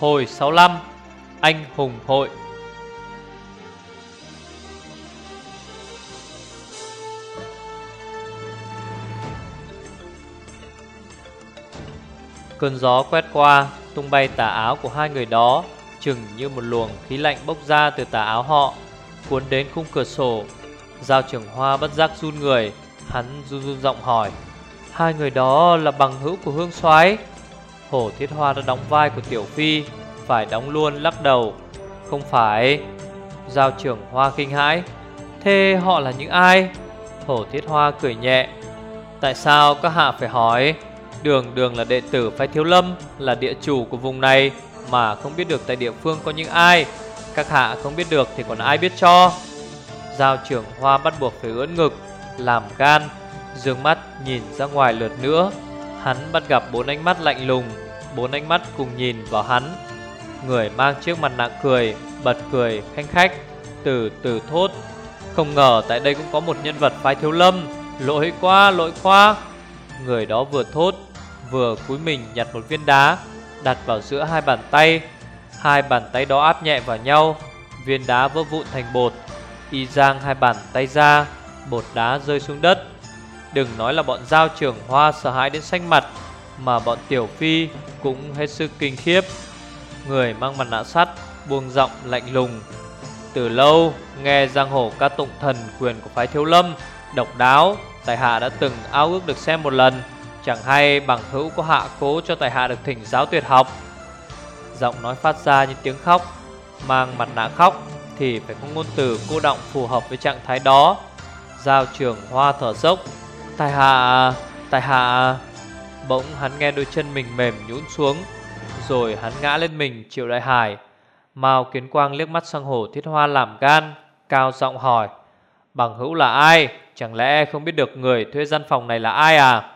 Hồi 65 Anh hùng hội. Cơn gió quét qua, Tung bay tà áo của hai người đó, Chừng như một luồng khí lạnh bốc ra từ tà áo họ, Cuốn đến khung cửa sổ. Giao trưởng hoa bất giác run người, Hắn run run giọng hỏi, Hai người đó là bằng hữu của Hương soái? Hổ Thiết Hoa đã đóng vai của Tiểu Phi, Phải đóng luôn lắc đầu. Không phải. Giao trưởng Hoa kinh hãi. Thế họ là những ai? Hổ Thiết Hoa cười nhẹ. Tại sao các hạ phải hỏi? Đường đường là đệ tử Phái Thiếu Lâm, Là địa chủ của vùng này, Mà không biết được tại địa phương có những ai. Các hạ không biết được thì còn ai biết cho? Giao trưởng Hoa bắt buộc phải ưỡn ngực, Làm gan, Dương mắt nhìn ra ngoài lượt nữa. Hắn bắt gặp bốn ánh mắt lạnh lùng, Bốn ánh mắt cùng nhìn vào hắn. Người mang chiếc mặt nạ cười, Bật cười, khanh khách, Từ từ thốt. Không ngờ tại đây cũng có một nhân vật phái thiếu lâm. Lỗi quá lỗi quá. Người đó vừa thốt, Vừa cúi mình nhặt một viên đá, Đặt vào giữa hai bàn tay. Hai bàn tay đó áp nhẹ vào nhau, Viên đá vỡ vụn thành bột. Y giang hai bàn tay ra, Bột đá rơi xuống đất. Đừng nói là bọn giao trưởng hoa sợ hãi đến xanh mặt, Mà bọn tiểu phi cũng hết sức kinh khiếp. Người mang mặt nạ sắt, buông giọng lạnh lùng. Từ lâu, nghe giang hồ ca tụng thần quyền của phái thiếu lâm, Độc đáo, Tài hạ đã từng ao ước được xem một lần. Chẳng hay bằng hữu có hạ cố cho tài hạ được thỉnh giáo tuyệt học. Giọng nói phát ra như tiếng khóc, Mang mặt nạ khóc Thì phải có ngôn từ cô động phù hợp với trạng thái đó. Giao trưởng hoa thở dốc Tài hạ, tài hạ Bỗng hắn nghe đôi chân mình mềm nhũn xuống Rồi hắn ngã lên mình triệu đại hải. Mao kiến quang liếc mắt sang hồ thiết hoa làm gan Cao giọng hỏi Bằng hữu là ai? Chẳng lẽ không biết được người thuê gian phòng này là ai à?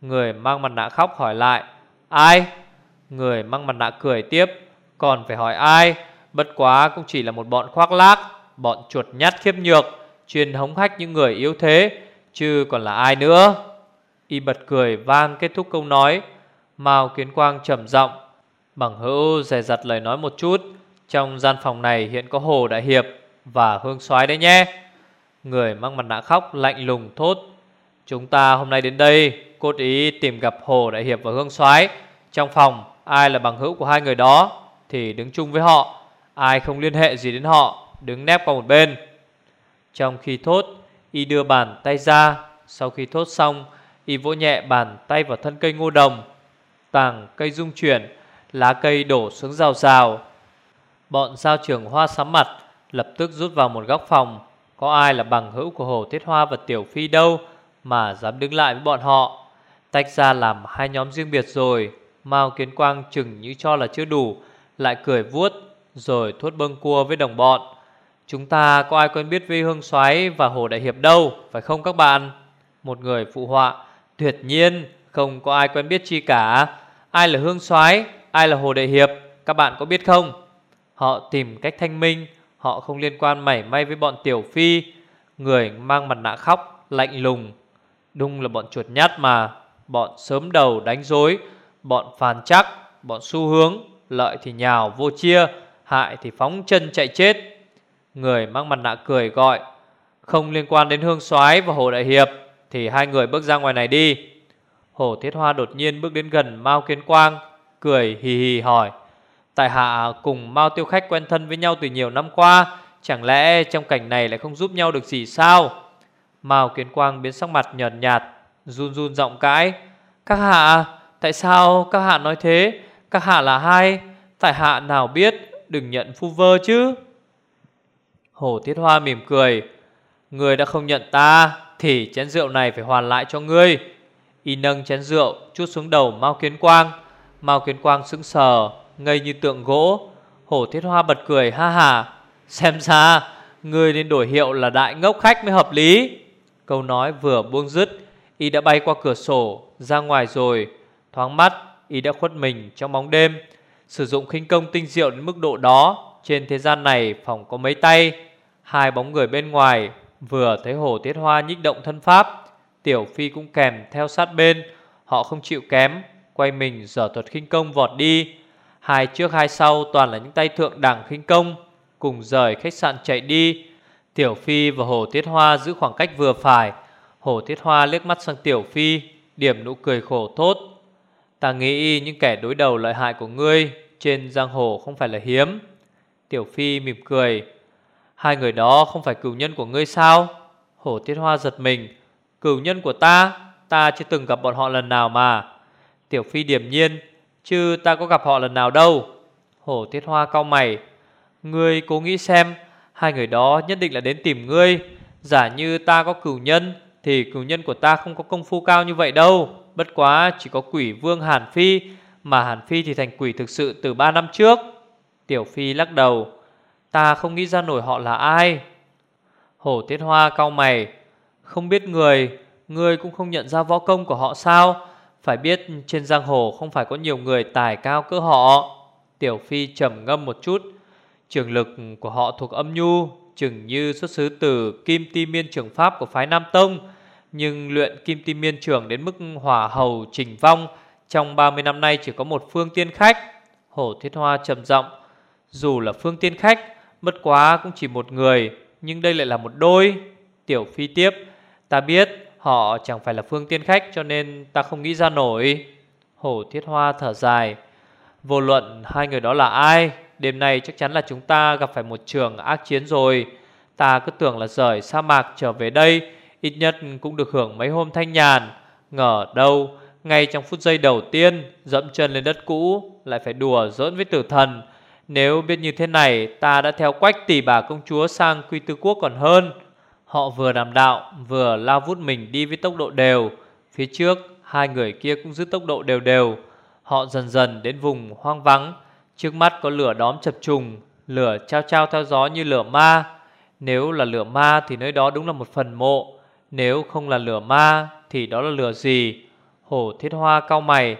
Người mang mặt nạ khóc hỏi lại Ai? Người mang mặt nạ cười tiếp Còn phải hỏi ai? Bất quá cũng chỉ là một bọn khoác lác Bọn chuột nhát khiếp nhược Chuyên hống hách những người yếu thế Chứ còn là ai nữa? Y bật cười vang kết thúc câu nói Mao Kiến Quang trầm giọng. Bằng hữu dè dặt lời nói một chút, Trong gian phòng này hiện có Hồ Đại Hiệp Và Hương soái đấy nhé. Người mang mặt nạ khóc lạnh lùng thốt, Chúng ta hôm nay đến đây, Cốt ý tìm gặp Hồ Đại Hiệp và Hương soái. Trong phòng, ai là bằng hữu của hai người đó Thì đứng chung với họ. Ai không liên hệ gì đến họ, Đứng nép qua một bên. Trong khi thốt Y đưa bàn tay ra. Sau khi thốt xong, Y vỗ nhẹ bàn tay vào thân cây ngô đồng. Tàng cây rung chuyển, Lá cây đổ xuống rào rào. Bọn giao trưởng hoa sắm mặt, Lập tức rút vào một góc phòng. Có ai là bằng hữu của Hồ Thiết Hoa và Tiểu Phi đâu Mà dám đứng lại với bọn họ? Tách ra làm hai nhóm riêng biệt rồi, Mao Kiến Quang chừng như cho là chưa đủ, Lại cười vuốt, Rồi thốt bâng cua với đồng bọn. Chúng ta có ai quen biết Vi Hương Soái và Hồ Đại Hiệp đâu, Phải không các bạn? Một người phụ họa, Tuyệt nhiên không có ai quen biết chi cả. Ai là Hương Soái, Ai là Hồ Đại Hiệp, Các bạn có biết không? Họ tìm cách thanh minh, Họ không liên quan mảy may với bọn Tiểu Phi. Người mang mặt nạ khóc, Lạnh lùng. Đúng là bọn chuột nhát mà. Bọn sớm đầu đánh dối Bọn phàn chắc Bọn xu hướng, Lợi thì nhào vô chia, Hại thì phóng chân chạy chết. Người mang mặt nạ cười gọi, Không liên quan đến Hương soái và Hồ Đại Hiệp, Thì hai người bước ra ngoài này đi. Hồ Thiết Hoa đột nhiên bước đến gần Mao Kiến Quang, Cười hì hì hỏi, Tại hạ cùng Mao Tiêu Khách quen thân với nhau từ nhiều năm qua, Chẳng lẽ trong cảnh này lại không giúp nhau được gì sao? Mao Kiến Quang biến sắc mặt nhợt nhạt, Run run giọng cãi, Các hạ, Tại sao các hạ nói thế? Các hạ là hai Tại hạ nào biết, Đừng nhận phu vơ chứ. Hồ Tiết Hoa mỉm cười. Người đã không nhận ta, Thì chén rượu này phải hoàn lại cho ngươi. Y nâng chén rượu, chút xuống đầu Mao Kiến Quang. Mao Kiến Quang sững sờ, Ngây như tượng gỗ. Hồ Tiết Hoa bật cười, ha ha, Xem ra Ngươi nên đổi hiệu là đại ngốc khách mới hợp lý. Câu nói vừa buông dứt, Y đã bay qua cửa sổ, Ra ngoài rồi. Thoáng mắt, Y đã khuất mình trong bóng đêm. Sử dụng khinh công tinh diệu đến mức độ đó, Trên thế gian này phòng có mấy tay. Hai bóng người bên ngoài, Vừa thấy hồ tiết hoa nhích động thân pháp, Tiểu Phi cũng kèm theo sát bên. Họ không chịu kém, Quay mình dở thuật khinh công vọt đi. Hai trước hai sau toàn là những tay thượng đẳng khinh công, Cùng rời khách sạn chạy đi. Tiểu Phi và Hồ Tiết Hoa giữ khoảng cách vừa phải. Hồ Tiết Hoa liếc mắt sang Tiểu Phi, Điểm nụ cười khổ thốt. Ta nghĩ những kẻ đối đầu lợi hại của ngươi Trên giang hồ không phải là hiếm. Tiểu Phi mỉm cười. Hai người đó không phải cửu nhân của ngươi sao? Hổ Tiết Hoa giật mình. Cửu nhân của ta? Ta chưa từng gặp bọn họ lần nào mà. Tiểu Phi điểm nhiên. Chứ ta có gặp họ lần nào đâu. Hổ Tiết Hoa cau mày. Ngươi cố nghĩ xem, Hai người đó nhất định là đến tìm ngươi. Giả như ta có cửu nhân, Thì cửu nhân của ta không có công phu cao như vậy đâu. Bất quá chỉ có quỷ vương Hàn Phi, Mà Hàn Phi thì thành quỷ thực sự từ 3 năm trước. Tiểu Phi lắc đầu. Ta không nghĩ ra nổi họ là ai. Hổ Tiết Hoa cau mày. Không biết người Người cũng không nhận ra võ công của họ sao? Phải biết trên giang hồ Không phải có nhiều người tài cao cỡ họ. Tiểu Phi trầm ngâm một chút. Trường lực của họ thuộc âm nhu, Chừng như xuất xứ từ Kim Ti Miên trường pháp của phái Nam Tông, Nhưng luyện Kim Ti Miên trường đến mức hỏa hầu trình vong. Trong 30 năm nay chỉ có một phương tiên khách. Hổ Thiết Hoa trầm giọng. Dù là phương tiên khách Mất quá cũng chỉ một người, Nhưng đây lại là một đôi, Tiểu Phi tiếp. Ta biết họ chẳng phải là phương tiên khách, Cho nên ta không nghĩ ra nổi. Hổ Thiết Hoa thở dài. Vô luận hai người đó là ai, Đêm nay chắc chắn là chúng ta gặp phải một trường ác chiến rồi. Ta cứ tưởng là rời sa mạc trở về đây, Ít nhất cũng được hưởng mấy hôm thanh nhàn. Ngờ đâu, Ngay trong phút giây đầu tiên, Dẫm chân lên đất cũ, Lại phải đùa giỡn với tử thần. Nếu biết như thế này, Ta đã theo quách tỷ bà công chúa sang quy tư quốc còn hơn. Họ vừa đàm đạo, Vừa lao vút mình đi với tốc độ đều. Phía trước, Hai người kia cũng giữ tốc độ đều đều. Họ dần dần đến vùng hoang vắng. Trước mắt có lửa đóm chập trùng, Lửa trao trao theo gió như lửa ma. Nếu là lửa ma thì nơi đó đúng là một phần mộ. Nếu không là lửa ma thì đó là lửa gì? Hổ thiết hoa cao mày.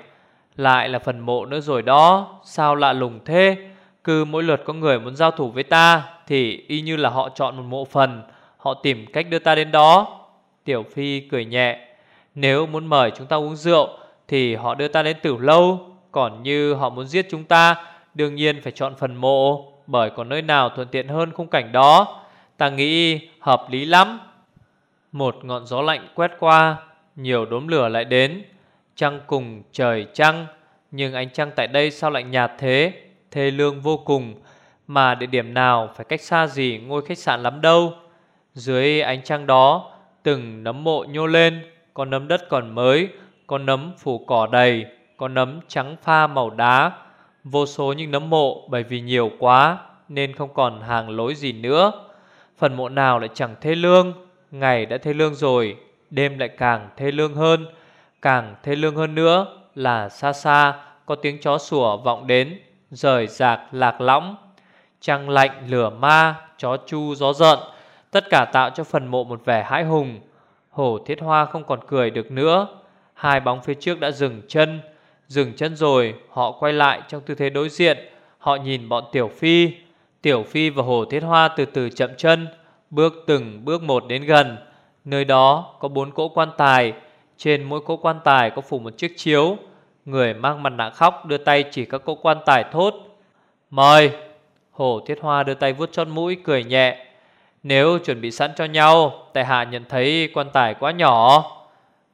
Lại là phần mộ nữa rồi đó. Sao lạ lùng thế? Cứ mỗi lượt có người muốn giao thủ với ta, Thì y như là họ chọn một mộ phần, Họ tìm cách đưa ta đến đó. Tiểu Phi cười nhẹ, Nếu muốn mời chúng ta uống rượu, Thì họ đưa ta đến tử lâu. Còn như họ muốn giết chúng ta, Đương nhiên phải chọn phần mộ, Bởi còn nơi nào thuận tiện hơn khung cảnh đó. Ta nghĩ hợp lý lắm. Một ngọn gió lạnh quét qua, Nhiều đốm lửa lại đến. Trăng cùng trời trăng, Nhưng ánh trăng tại đây sao lạnh nhạt thế? Thê lương vô cùng, Mà địa điểm nào phải cách xa gì ngôi khách sạn lắm đâu. Dưới ánh trăng đó, Từng nấm mộ nhô lên Con nấm đất còn mới Con nấm phủ cỏ đầy Con nấm trắng pha màu đá. Vô số những nấm mộ, bởi vì nhiều quá, Nên không còn hàng lối gì nữa. Phần mộ nào lại chẳng thê lương? Ngày đã thê lương rồi, Đêm lại càng thê lương hơn. Càng thê lương hơn nữa Là xa xa, có tiếng chó sủa vọng đến. Rời rạc lạc lõng, Trăng lạnh lửa ma, Chó chu, gió giận Tất cả tạo cho phần mộ một vẻ hãi hùng. Hổ thiết hoa không còn cười được nữa. Hai bóng phía trước đã dừng chân Dừng chân rồi, Họ quay lại trong tư thế đối diện, Họ nhìn bọn Tiểu Phi. Tiểu Phi và Hồ Thiết Hoa từ từ chậm chân, Bước từng bước một đến gần. Nơi đó có bốn cỗ quan tài, Trên mỗi cỗ quan tài có phủ một chiếc chiếu. Người mang mặt nạ khóc đưa tay chỉ các cỗ quan tài thốt, Mời. Hồ Thiết Hoa đưa tay vuốt chót mũi, cười nhẹ, Nếu chuẩn bị sẵn cho nhau, Tại hạ nhận thấy quan tài quá nhỏ.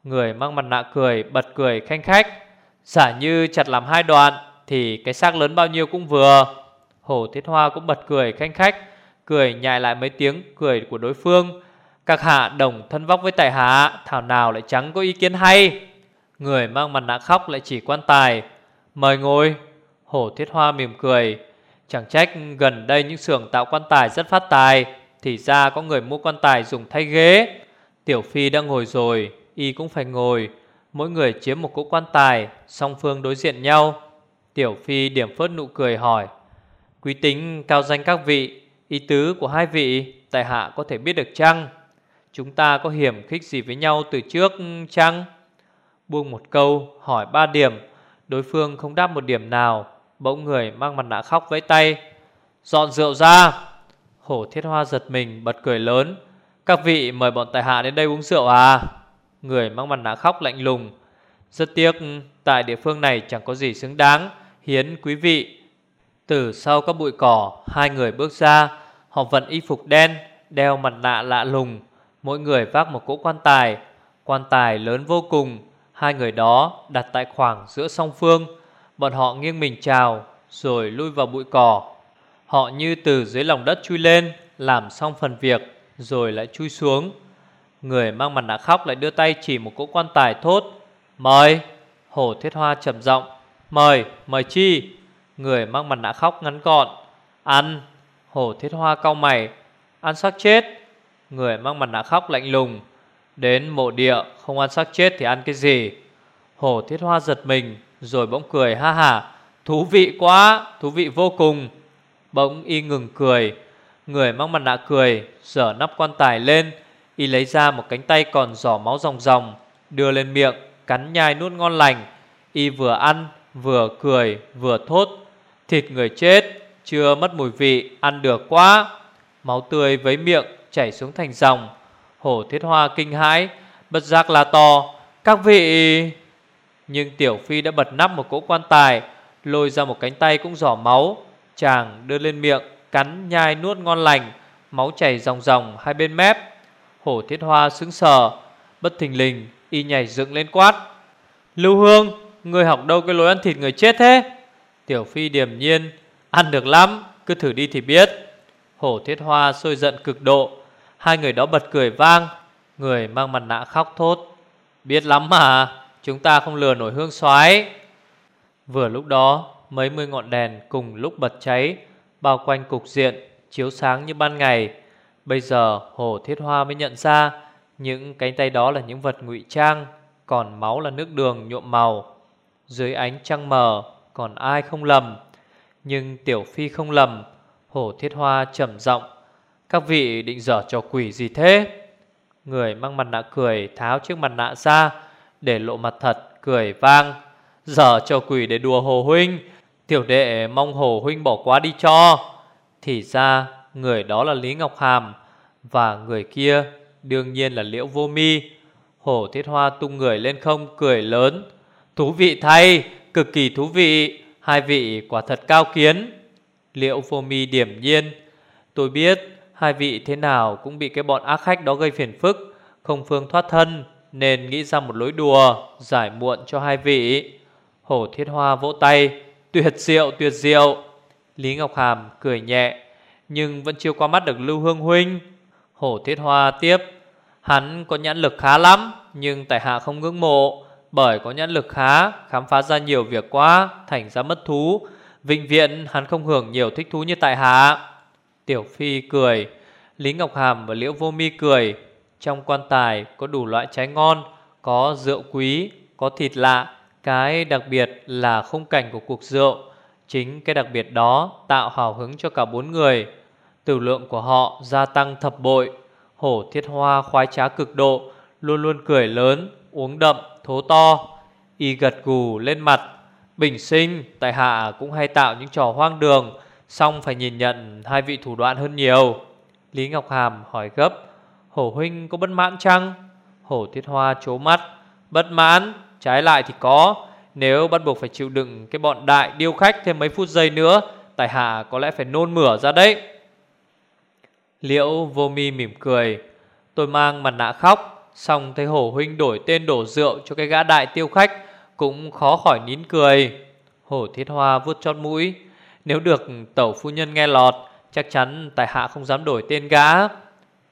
Người mang mặt nạ cười, bật cười khanh khách, Giả như chặt làm hai đoạn Thì cái xác lớn bao nhiêu cũng vừa. Hổ Thiết Hoa cũng bật cười khanh khách, Cười nhại lại mấy tiếng cười của đối phương, Các hạ đồng thân vóc với tài hạ, Thảo nào lại chẳng có ý kiến hay. Người mang mặt nạ khóc lại chỉ quan tài. Mời ngồi. Hổ Thiết Hoa mỉm cười. Chẳng trách gần đây những xưởng tạo quan tài rất phát tài, Thì ra có người mua quan tài dùng thay ghế. Tiểu Phi đang ngồi rồi, Y cũng phải ngồi. Mỗi người chiếm một cỗ quan tài, Song phương đối diện nhau. Tiểu Phi điểm phớt nụ cười hỏi, Quý tính cao danh các vị, Ý tứ của hai vị Tài hạ có thể biết được chăng? Chúng ta có hiểm khích gì với nhau từ trước chăng? Buông một câu, hỏi ba điểm. Đối phương không đáp một điểm nào. Bỗng người mang mặt nạ khóc với tay. Dọn rượu ra. Hổ thiết hoa giật mình, bật cười lớn. Các vị mời bọn tài hạ đến đây uống rượu à? Người mang mặt nạ khóc lạnh lùng. Rất tiếc, Tại địa phương này chẳng có gì xứng đáng. Hiến quý vị. Từ sau các bụi cỏ, Hai người bước ra. Họ vận y phục đen, Đeo mặt nạ lạ lùng. Mỗi người vác một cỗ quan tài. Quan tài lớn vô cùng. Hai người đó đặt tại khoảng giữa song phương. Bọn họ nghiêng mình chào Rồi lui vào bụi cỏ. Họ như từ dưới lòng đất chui lên Làm xong phần việc Rồi lại chui xuống. Người mang mặt nạ khóc lại đưa tay chỉ một cỗ quan tài thốt Mời! Hổ thiết hoa trầm giọng Mời, mời chi? Người mang mặt nạ khóc ngắn gọn Ăn! Hổ thiết hoa cau mày Ăn xác chết! Người mang mặt nạ khóc lạnh lùng Đến mộ địa không ăn xác chết thì ăn cái gì? Hổ thiết hoa giật mình Rồi bỗng cười ha ha Thú vị quá, thú vị vô cùng. Bỗng y ngừng cười Người mang mặt nạ cười Dở nắp quan tài lên Y lấy ra một cánh tay còn giỏ máu ròng ròng Đưa lên miệng Cắn nhai nuốt ngon lành. Y vừa ăn vừa cười vừa thốt Thịt người chết Chưa mất mùi vị Ăn được quá. Máu tươi với miệng chảy xuống thành dòng Hổ thiết hoa kinh hãi, Bất giác là to, Các vị! Nhưng Tiểu Phi đã bật nắp một cỗ quan tài, Lôi ra một cánh tay cũng giỏ máu. Chàng đưa lên miệng, Cắn nhai nuốt ngon lành, Máu chảy ròng ròng hai bên mép. Hổ thiết hoa sững sờ, Bất thình lình, y nhảy dựng lên quát, Lưu Hương Người học đâu cái lối ăn thịt người chết thế? Tiểu Phi điềm nhiên, Ăn được lắm, Cứ thử đi thì biết. Hổ thiết hoa sôi giận cực độ Hai người đó bật cười vang, Người mang mặt nạ khóc thốt. Biết lắm mà, Chúng ta không lừa nổi hương xoái. Vừa lúc đó, Mấy mươi ngọn đèn cùng lúc bật cháy, Bao quanh cục diện Chiếu sáng như ban ngày. Bây giờ Hồ Thiết Hoa mới nhận ra Những cánh tay đó là những vật ngụy trang, Còn máu là nước đường nhuộm màu. Dưới ánh trăng mờ, Còn ai không lầm. Nhưng Tiểu Phi không lầm, Hồ Thiết Hoa trầm giọng. Các vị định dở trò quỷ gì thế? Người mang mặt nạ cười Tháo chiếc mặt nạ ra Để lộ mặt thật cười vang. Dở trò quỷ để đùa Hồ Huynh Tiểu đệ mong Hồ Huynh bỏ qua đi cho. Thì ra người đó là Lý Ngọc Hàm Và người kia đương nhiên là Liễu Vô Mi. Hồ Thiết Hoa tung người lên không cười lớn. Thú vị thay, cực kỳ thú vị Hai vị quả thật cao kiến. Liễu Vô Mi điểm nhiên. Tôi biết hai vị thế nào cũng bị cái bọn ác khách đó gây phiền phức. Không phương thoát thân Nên nghĩ ra một lối đùa Giải muộn cho hai vị. Hổ Thiết Hoa vỗ tay Tuyệt diệu, tuyệt diệu. Lý Ngọc Hàm cười nhẹ Nhưng vẫn chưa qua mắt được Lưu Hương Huynh. Hổ Thiết Hoa tiếp Hắn có nhãn lực khá lắm Nhưng tại hạ không ngưỡng mộ. Bởi có nhãn lực khá Khám phá ra nhiều việc quá Thành ra mất thú. Vinh viện hắn không hưởng nhiều thích thú như tại hạ. Tiểu Phi cười Lý Ngọc Hàm và Liễu Vô Mi cười. Trong quan tài có đủ loại trái ngon Có rượu quý Có thịt lạ. Cái đặc biệt là khung cảnh của cuộc rượu. Chính cái đặc biệt đó tạo hào hứng cho cả bốn người. Tử lượng của họ gia tăng thập bội. Hổ thiết hoa khoái trá cực độ Luôn luôn cười lớn Uống đậm, thố to. Y gật gù lên mặt. Bình sinh, tại hạ cũng hay tạo những trò hoang đường Xong phải nhìn nhận hai vị thủ đoạn hơn nhiều. Lý Ngọc Hàm hỏi gấp, Hổ huynh có bất mãn chăng? Hổ thiết hoa chố mắt, Bất mãn, Trái lại thì có. Nếu bắt buộc phải chịu đựng cái bọn đại điêu khách thêm mấy phút giây nữa, Tài hạ có lẽ phải nôn mửa ra đấy. Liễu vô mi mỉm cười, Tôi mang mặt nạ khóc, Xong thấy hổ huynh đổi tên đổ rượu cho cái gã đại tiêu khách, Cũng khó khỏi nín cười. Hổ thiết hoa vuốt chót mũi nếu được tẩu phu nhân nghe lọt Chắc chắn tài hạ không dám đổi tên gã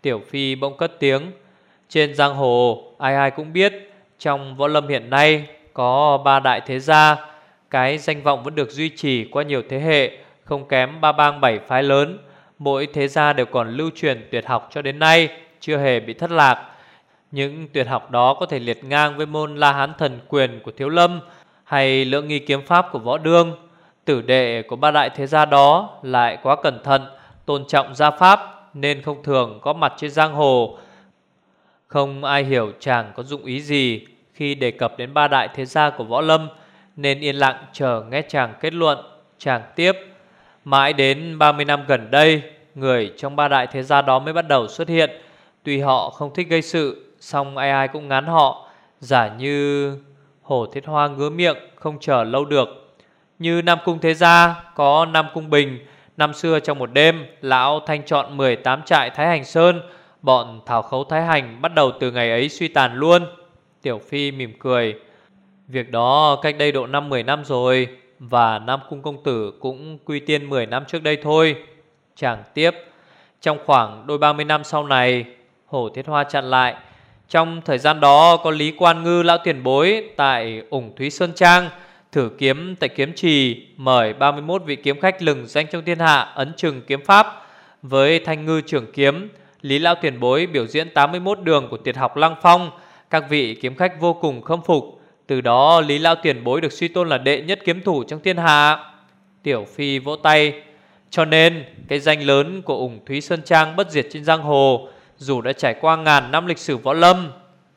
Tiểu phi bỗng cất tiếng Trên giang hồ ai ai cũng biết trong võ lâm hiện nay có ba đại thế gia, cái danh vọng vẫn được duy trì qua nhiều thế hệ, không kém ba bang bảy phái lớn. Mỗi thế gia đều còn lưu truyền tuyệt học cho đến nay, chưa hề bị thất lạc. Những tuyệt học đó có thể liệt ngang với môn La Hán Thần Quyền của Thiếu Lâm hay lượng nghi kiếm pháp của Võ Đương. Tử đệ của ba đại thế gia đó lại quá cẩn thận, tôn trọng gia pháp nên không thường có mặt trên giang hồ. Không ai hiểu chàng có dụng ý gì khi đề cập đến ba đại thế gia của Võ Lâm nên yên lặng chờ nghe chàng kết luận. Chàng tiếp, mãi đến 30 năm gần đây, người trong ba đại thế gia đó mới bắt đầu xuất hiện. Tuy họ không thích gây sự, song ai ai cũng ngán họ, giả như Hổ Thiết Hoa ngứa miệng không chờ lâu được. Như Nam Cung Thế Gia, có Nam Cung Bình, Năm xưa trong một đêm, Lão thanh chọn 18 trại Thái Hành Sơn. Bọn thảo khấu Thái Hành bắt đầu từ ngày ấy suy tàn luôn. Tiểu Phi mỉm cười. Việc đó cách đây độ 5-10 năm rồi, Và Nam Cung Công Tử cũng quy tiên 10 năm trước đây thôi. Chàng tiếp, Trong khoảng đôi 30 năm sau này Hổ Thiết Hoa chặn lại. Trong thời gian đó có Lý Quan Ngư, lão tiền bối, Tại ủng Thúy Sơn Trang. Thử kiếm tại kiếm trì, Mời 31 vị kiếm khách lừng danh trong thiên hạ Ấn trừng kiếm pháp Với thanh ngư trưởng kiếm, Lý lão tiền bối biểu diễn 81 đường của tiệt học Lăng Phong. Các vị kiếm khách vô cùng khâm phục. Từ đó, Lý lão tiền bối được suy tôn là đệ nhất kiếm thủ trong thiên hạ. Tiểu Phi vỗ tay. Cho nên, cái danh lớn của ủng Thúy Sơn Trang bất diệt trên giang hồ, Dù đã trải qua ngàn năm lịch sử võ lâm,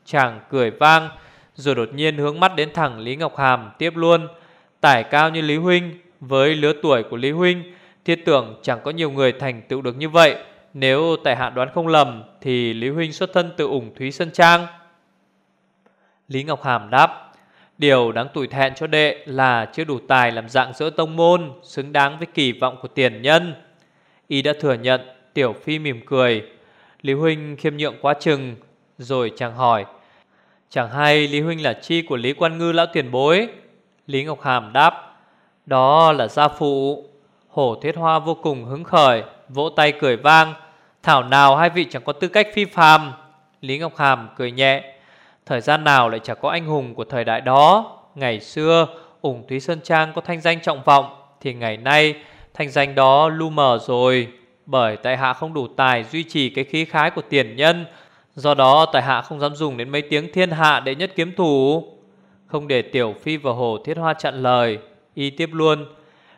Chàng cười vang. Rồi đột nhiên hướng mắt đến thẳng Lý Ngọc Hàm tiếp luôn. Tải cao như Lý Huynh, Với lứa tuổi của Lý Huynh, Thiết tưởng chẳng có nhiều người thành tựu được như vậy. Nếu tại hạ đoán không lầm, Thì Lý Huynh xuất thân từ ủng Thúy Sơn Trang. Lý Ngọc Hàm đáp, Điều đáng tủi thẹn cho đệ là chưa đủ tài làm dạng dỡ tông môn, Xứng đáng với kỳ vọng của tiền nhân. Y đã thừa nhận, Tiểu Phi mỉm cười. Lý Huynh khiêm nhượng quá chừng, Rồi chàng hỏi Chẳng hay Lý Huynh là chi của Lý Quan Ngư lão tiền bối? Lý Ngọc Hàm đáp, Đó là gia phụ. Hổ Thiết Hoa vô cùng hứng khởi, Vỗ tay cười vang, Thảo nào hai vị chẳng có tư cách phi phàm. Lý Ngọc Hàm cười nhẹ, Thời gian nào lại chẳng có anh hùng của thời đại đó? Ngày xưa ủng Thúy Sơn Trang có thanh danh trọng vọng, Thì ngày nay, thanh danh đó lu mờ rồi. Bởi tại hạ không đủ tài duy trì cái khí khái của tiền nhân Do đó, tại hạ không dám dùng đến mấy tiếng thiên hạ để nhất kiếm thủ. Không để Tiểu Phi và Hồ Thiết Hoa chặn lời, Y tiếp luôn.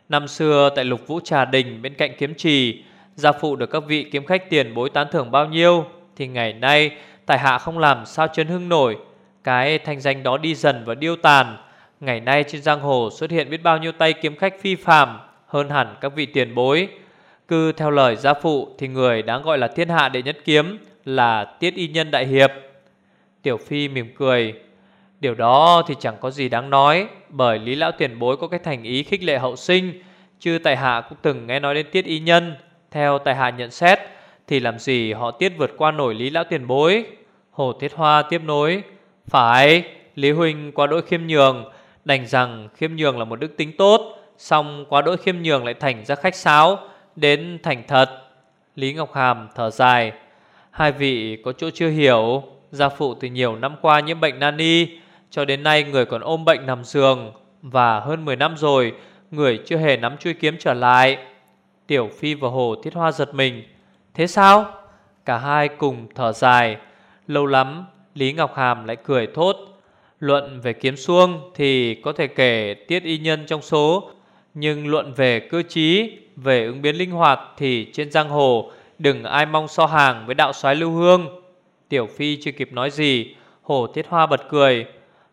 Năm xưa, tại lục vũ trà đình bên cạnh kiếm trì, Gia phụ được các vị kiếm khách tiền bối tán thưởng bao nhiêu, Thì ngày nay, tại hạ không làm sao chân hưng nổi. Cái thanh danh đó đi dần và điêu tàn. Ngày nay trên giang hồ xuất hiện biết bao nhiêu tay kiếm khách phi phàm, Hơn hẳn các vị tiền bối. Cứ theo lời gia phụ thì người đáng gọi là thiên hạ đệ nhất kiếm. Là tiết y nhân đại hiệp. Tiểu Phi mỉm cười, Điều đó thì chẳng có gì đáng nói, Bởi Lý Lão Tiền Bối có cái thành ý khích lệ hậu sinh, Chứ Tài Hạ cũng từng nghe nói đến tiết y nhân. Theo Tài Hạ nhận xét, Thì làm gì họ tiết vượt qua nổi Lý Lão Tiền Bối? Hồ Thiết Hoa tiếp nối, Phải, Lý Huynh qua đỗi khiêm nhường, Đành rằng khiêm nhường là một đức tính tốt Xong quá đỗi khiêm nhường lại thành ra khách sáo, Đến thành thật. Lý Ngọc Hàm thở dài Hai vị có chỗ chưa hiểu, Gia phụ từ nhiều năm qua nhiễm bệnh nan y, cho đến nay người còn ôm bệnh nằm giường, Và hơn 10 năm rồi, Người chưa hề nắm chui kiếm trở lại. Tiểu Phi và Hồ Thiết Hoa giật mình. Thế sao? Cả hai cùng thở dài. Lâu lắm, Lý Ngọc Hàm lại cười thốt. Luận về kiếm xuông Thì có thể kể tiết y nhân trong số, Nhưng luận về cơ trí, Về ứng biến linh hoạt Thì trên giang hồ Đừng ai mong so hàng với đạo soái lưu hương. Tiểu Phi chưa kịp nói gì Hồ Thiết Hoa bật cười.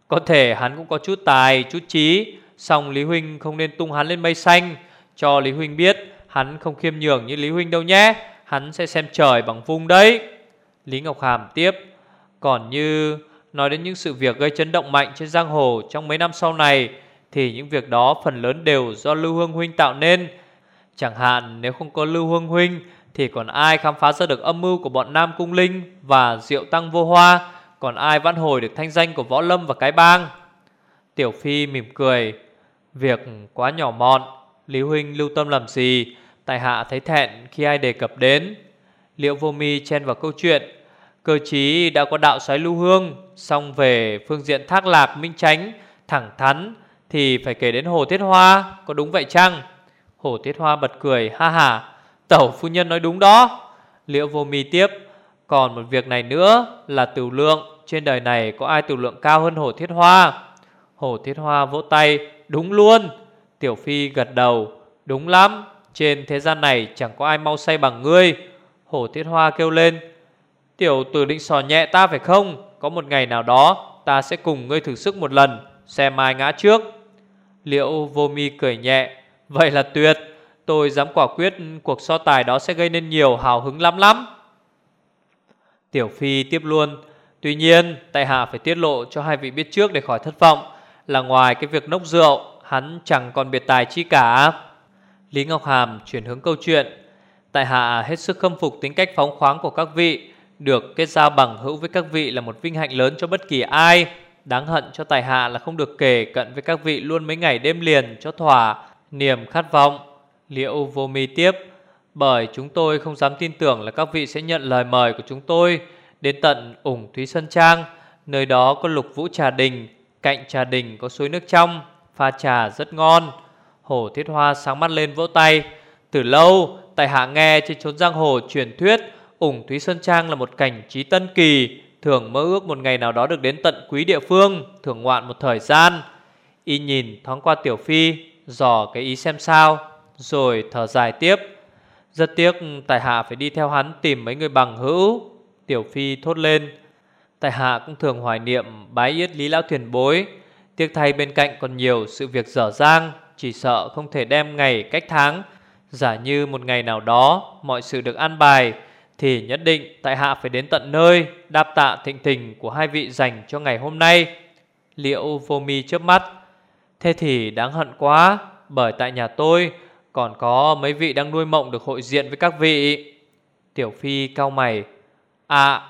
Có thể hắn cũng có chút tài, chút trí Xong Lý Huynh không nên tung hắn lên mây xanh. Cho Lý Huynh biết Hắn không khiêm nhường như Lý Huynh đâu nhé Hắn sẽ xem trời bằng vung đấy. Lý Ngọc Hàm tiếp Còn như nói đến những sự việc gây chấn động mạnh trên giang hồ trong mấy năm sau này Thì những việc đó phần lớn đều do Lưu Hương Huynh tạo nên. Chẳng hạn nếu không có Lưu Hương Huynh thì còn ai khám phá ra được âm mưu của bọn Nam Cung Linh và Diệu Tăng Vô Hoa? Còn ai vãn hồi được thanh danh của Võ Lâm và cái bang? Tiểu Phi mỉm cười. Việc quá nhỏ mọn. Lý Huynh lưu tâm làm gì? Tại hạ thấy thẹn khi ai đề cập đến. Liệu vô mi chen vào câu chuyện. Cơ chí đã có đạo xoáy lưu hương, Xong về phương diện thác lạc minh tránh Thẳng thắn, Thì phải kể đến Hồ Thiết Hoa, Có đúng vậy chăng? Hồ Thiết Hoa bật cười, ha ha. Tẩu phu nhân nói đúng đó. Liệu vô mi tiếp. Còn một việc này nữa là tiểu lượng. Trên đời này có ai tiểu lượng cao hơn Hồ Thiết Hoa? Hồ Thiết Hoa vỗ tay, Đúng luôn. Tiểu Phi gật đầu, Đúng lắm. Trên thế gian này chẳng có ai mau say bằng ngươi. Hồ Thiết Hoa kêu lên, Tiểu tử định sò nhẹ ta phải không? Có một ngày nào đó, Ta sẽ cùng ngươi thử sức một lần, Xem ai ngã trước. Liệu vô mi cười nhẹ, Vậy là tuyệt. Tôi dám quả quyết, cuộc so tài đó sẽ gây nên nhiều hào hứng lắm lắm. Tiểu Phi tiếp luôn. Tuy nhiên, tại hạ phải tiết lộ cho hai vị biết trước để khỏi thất vọng, Là ngoài cái việc nốc rượu, Hắn chẳng còn biệt tài chi cả. Lý Ngọc Hàm chuyển hướng câu chuyện. Tại hạ hết sức khâm phục tính cách phóng khoáng của các vị, Được kết giao bằng hữu với các vị là một vinh hạnh lớn cho bất kỳ ai. Đáng hận cho tài hạ là không được kể cận với các vị luôn mấy ngày đêm liền cho thỏa Niềm khát vọng. Liễu vô mi tiếp, Bởi chúng tôi không dám tin tưởng là các vị sẽ nhận lời mời của chúng tôi Đến tận ủng Thúy Sơn Trang. Nơi đó có lục vũ trà đình, Cạnh trà đình có suối nước trong, Pha trà rất ngon. Hồ Thiết Hoa sáng mắt lên vỗ tay, Từ lâu, tại hạ nghe trên chốn giang hồ truyền thuyết ủng Thúy Sơn Trang là một cảnh trí tân kỳ, Thường mơ ước một ngày nào đó được đến tận quý địa phương Thường ngoạn một thời gian. Y nhìn thoáng qua Tiểu Phi, Dò cái ý xem sao. Rồi thở dài tiếp. Rất tiếc, tại hạ phải đi theo hắn tìm mấy người bằng hữu. Tiểu Phi thốt lên. Tại hạ cũng thường hoài niệm bái yết lý lão thuyền bối. Tiếc thay bên cạnh còn nhiều sự việc dở dang, Chỉ sợ không thể đem ngày cách tháng. Giả như một ngày nào đó, mọi sự được an bài, Thì nhất định tại hạ phải đến tận nơi, Đáp tạ thịnh tình của hai vị dành cho ngày hôm nay. Liệu vô mi chớp mắt. Thế thì đáng hận quá, Bởi tại nhà tôi còn có mấy vị đang nuôi mộng được hội diện với các vị. Tiểu Phi cao mày. À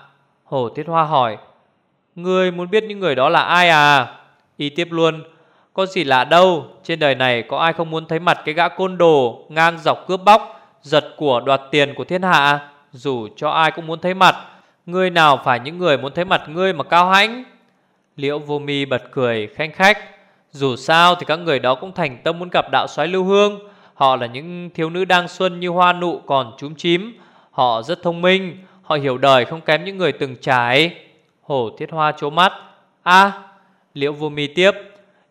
Hồ Tiết Hoa hỏi, Ngươi muốn biết những người đó là ai à? Y tiếp luôn, Có gì lạ đâu, Trên đời này có ai không muốn thấy mặt cái gã côn đồ Ngang dọc cướp bóc, Giật của đoạt tiền của thiên hạ? Dù cho ai cũng muốn thấy mặt, Ngươi nào phải những người muốn thấy mặt ngươi mà cao hãnh? Liễu vô mi bật cười khanh khách, Dù sao thì các người đó cũng thành tâm muốn gặp đạo soái lưu hương Họ là những thiếu nữ đang xuân như hoa nụ còn chúm chím. Họ rất thông minh. Họ hiểu đời không kém những người từng trải. Hổ thiết hoa chố mắt. A, liễu vô mi tiếp.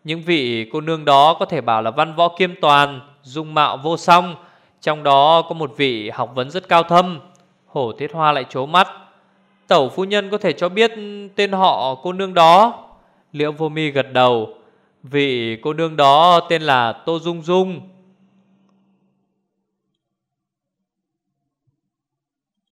Những vị cô nương đó có thể bảo là văn võ kiêm toàn, Dung mạo vô song. Trong đó có một vị học vấn rất cao thâm. Hổ thiết hoa lại chố mắt. Tẩu phu nhân có thể cho biết tên họ cô nương đó? Liễu vô mi gật đầu. Vị cô nương đó tên là Tô Dung Dung.